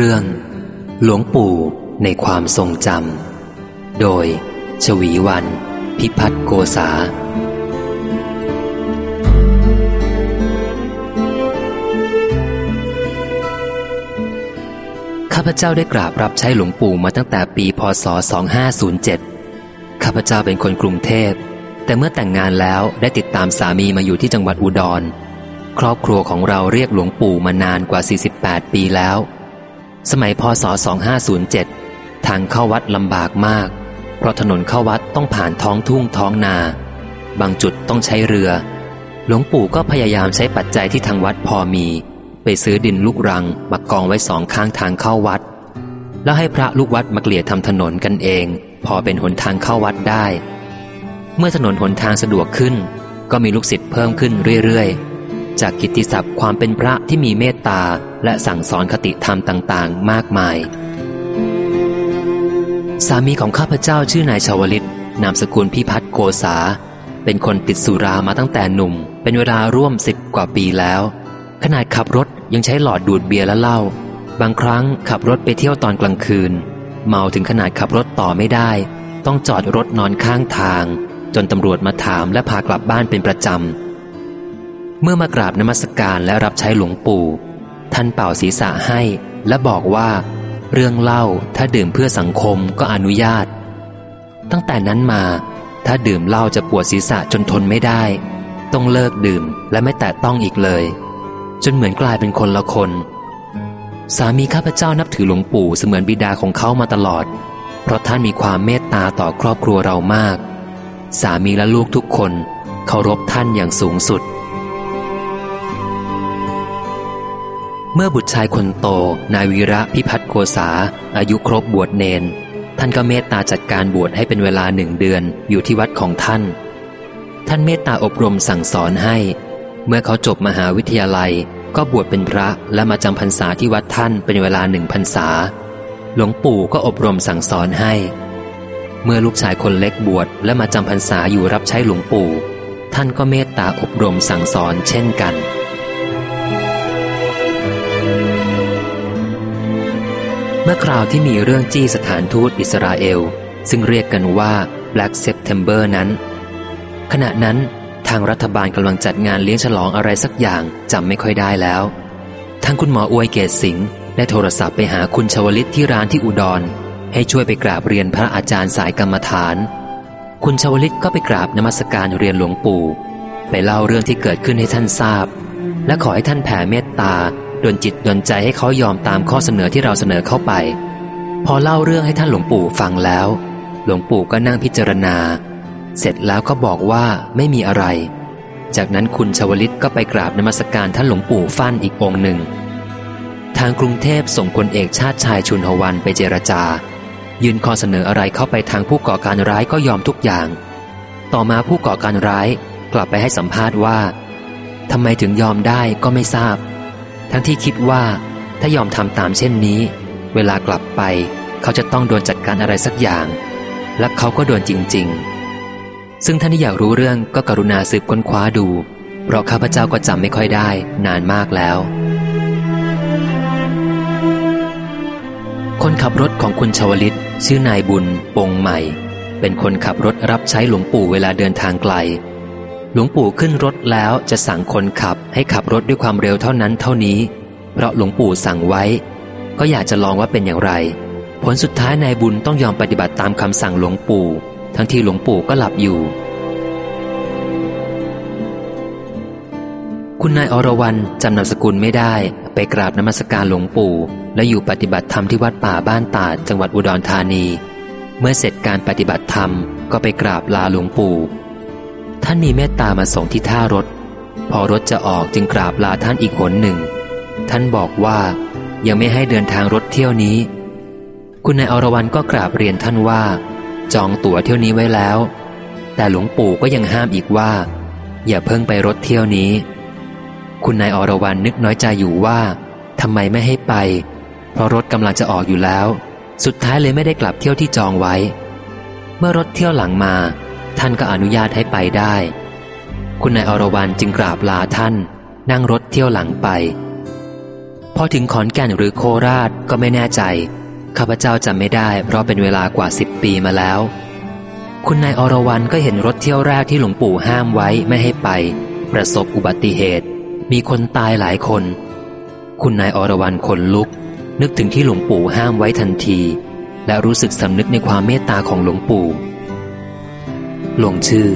เรื่อง หลวงปู่ในความทรงจำ โดย ชวีวัน พิพัฒโกษา ข้าพเจ้าได้กราบรับใช้หลวงปู่มาตั้งแต่ปี พศ 2507 ข้าพเจ้าเป็นคนกรุงเทพ แต่เมื่อแต่งงานแล้วได้ติดตามสามีมาอยู่ที่จังหวัดอุดร ครอบครัวของเราเรียกหลวงปู่มานานกว่า 48 ปีแล้ว สมัยพศ 2507 ทางเข้าวัดลำบากมาก เพราะถนนเข้าวัดต้องผ่านท้องทุ่งท้องนา บางจุดต้องใช้เรือ หลวงปู่ก็พยายามใช้ปัจจัยที่ทางวัดพอมี ไปซื้อดินลูกรังมากองไว้สองข้างทางเข้าวัด แล้วให้พระลูกวัดมาเกลี่ยทำถนนกันเอง พอเป็นหนทางเข้าวัดได้ เมื่อถนนหนทางสะดวกขึ้น ก็มีลูกศิษย์เพิ่มขึ้นเรื่อยๆ จากกิตติศัพท์ความเป็นพระที่มีเมตตา และสั่งสอนคติธรรมต่างๆ มากมาย สามีของข้าพเจ้าชื่อนายชาวลิต นามสกุลพิพัฒน์โกษา เป็นคนติดสุรามาตั้งแต่หนุ่ม เป็นเวลาร่วมสิบกว่าปีแล้ว ขนาดขับรถยังใช้หลอดดูดเบียร์และเหล้าบางครั้งขับรถไปเที่ยวตอนกลางคืน เมาถึงขนาดขับรถต่อไม่ได้ ต้องจอดรถนอนข้างทาง จนตำรวจมาถามและพากลับบ้านเป็นประจำ เมื่อมากราบนมัสการและรับใช้หลวงปู่ ท่านเป่าศีรษะให้และบอกว่า เรื่องเล่าถ้าดื่มเพื่อสังคมก็อนุญาต ตั้งแต่นั้นมา ถ้าดื่มเหล้าจะปวดศีรษะจนทนไม่ได้ ต้องเลิกดื่มและไม่แตะต้องอีกเลย จนเหมือนกลายเป็นคนละคน สามีข้าพเจ้านับถือหลวงปู่เสมือนบิดาของเขามาตลอด เพราะท่านมีความเมตตาต่อครอบครัวเรามาก สามีและลูกทุกคนเคารพท่านอย่างสูงสุด เมื่อบุตรชายคนโต นายวีระพิพัฒน์โกษา อายุครบบวชเนน ท่านก็เมตตาจัดการบวชให้เป็นเวลาหนึ่งเดือนอยู่ที่วัดของท่าน ท่านเมตตาอบรมสั่งสอนให้ เมื่อเขาจบมหาวิทยาลัยก็บวชเป็นพระและมาจำพรรษาที่วัดท่านเป็นเวลาหนึ่งพรรษา หลวงปู่ก็อบรมสั่งสอนให้ เมื่อลูกชายคนเล็กบวชและมาจำพรรษาอยู่รับใช้หลวงปู่ ท่านก็เมตตาอบรมสั่งสอนเช่นกัน มื่อคราวที่มีเรื่องจี้สถานทูตอิสราเอล ซึ่งเรียกกันว่า Black September นั้น ขณะนั้นทางรัฐบาลกำลังจัดงานเลี้ยงฉลองอะไรสักอย่างจำไม่ค่อยได้แล้ว ทางคุณหมออวยเกศสิงห์ได้โทรศัพท์ไปหาคุณชวลิตที่ร้านที่อุดร ให้ช่วยไปกราบเรียนพระอาจารย์สายกรรมฐาน คุณชวลิตก็ไปกราบนมัสการเรียนหลวงปู่ ไปเล่าเรื่องที่เกิดขึ้นให้ท่านทราบ และขอให้ท่านแผ่เมตตา ดลจิตดลใจให้เขายอมตามข้อเสนอที่เราเสนอเข้าไป พอเล่าเรื่องให้ท่านหลวงปู่ฟังแล้ว หลวงปู่ก็นั่งพิจารณา เสร็จแล้วก็บอกว่าไม่มีอะไร จากนั้นคุณชวลิตก็ไปกราบนมัสการท่านหลวงปู่ฟั่นอีกองหนึ่ง ทางกรุงเทพส่งพลเอกชาติชายชุนหวันไปเจรจา ยื่นข้อเสนออะไรเข้าไปทางผู้ก่อการร้ายก็ยอมทุกอย่าง ต่อมาผู้ก่อการร้ายกลับไปให้สัมภาษณ์ว่าทำไมถึงยอมได้ก็ไม่ทราบ ทั้งที่คิดว่าถ้ายอมทำตามเช่นนี้ เวลากลับไป เขาจะต้องโดนจัดการอะไรสักอย่าง และเขาก็โดนจริง ๆ ซึ่งท่านที่อยากรู้เรื่องก็กรุณาสืบค้นคว้าดู เพราะข้าพเจ้าก็จำไม่ค่อยได้นานมากแล้ว คนขับรถของคุณชวลิต ชื่อนายบุญ ปงใหม่ เป็นคนขับรถรับใช้หลวงปู่เวลาเดินทางไกล หลวงปู่ขึ้นรถแล้วจะสั่งคนขับให้ขับรถด้วยความเร็วเท่านั้นเท่านี้ เพราะหลวงปู่สั่งไว้ ก็อยากจะลองว่าเป็นอย่างไร ผลสุดท้ายนายบุญต้องยอมปฏิบัติตามคำสั่งหลวงปู่ ทั้งที่หลวงปู่ก็หลับอยู่ คุณนายอรวรันจำนามสกุลไม่ได้ ไปกราบนมัสการหลวงปู่ และอยู่ปฏิบัติธรรมที่วัดป่าบ้านตาดจังหวัดอุดรธานี เมื่อเสร็จการปฏิบัติธรรมก็ไปกราบลาหลวงปู่ ท่านมีเมตตามาส่งที่ท่ารถ พอรถจะออกจึงกราบลาท่านอีกหนหนึ่ง ท่านบอกว่ายังไม่ให้เดินทางรถเที่ยวนี้ คุณนายอรวรันก็กราบเรียนท่านว่า จองตั๋วเที่ยวนี้ไว้แล้ว แต่หลวงปู่ก็ยังห้ามอีกว่า อย่าเพิ่งไปรถเที่ยวนี้ คุณนายอรวรันนึกน้อยใจอยู่ว่าทำไมไม่ให้ไป เพราะรถกำลังจะออกอยู่แล้ว สุดท้ายเลยไม่ได้กลับเที่ยวที่จองไว้ เมื่อรถเที่ยวหลังมา ท่านก็อนุญาตให้ไปได้ คุณนายอรวรันจึงกราบลาท่าน นั่งรถเที่ยวหลังไปพอถึงขอนแก่นหรือโคราชก็ไม่แน่ใจ ข้าพเจ้าจำไม่ได้เพราะเป็นเวลากว่าสิบปีมาแล้ว คุณนายอรวรันก็เห็นรถเที่ยวแรกที่หลวงปู่ห้ามไว้ไม่ให้ไป ประสบอุบัติเหตุ มีคนตายหลายคน คุณนายอรวรันขนลุก นึกถึงที่หลวงปู่ห้ามไว้ทันที และรู้สึกสำนึกในความเมตตาของหลวงปู่ ลงชื่อ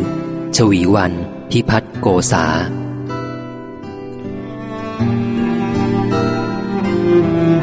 ชวีวัน พิพัฒโกษา Thank you.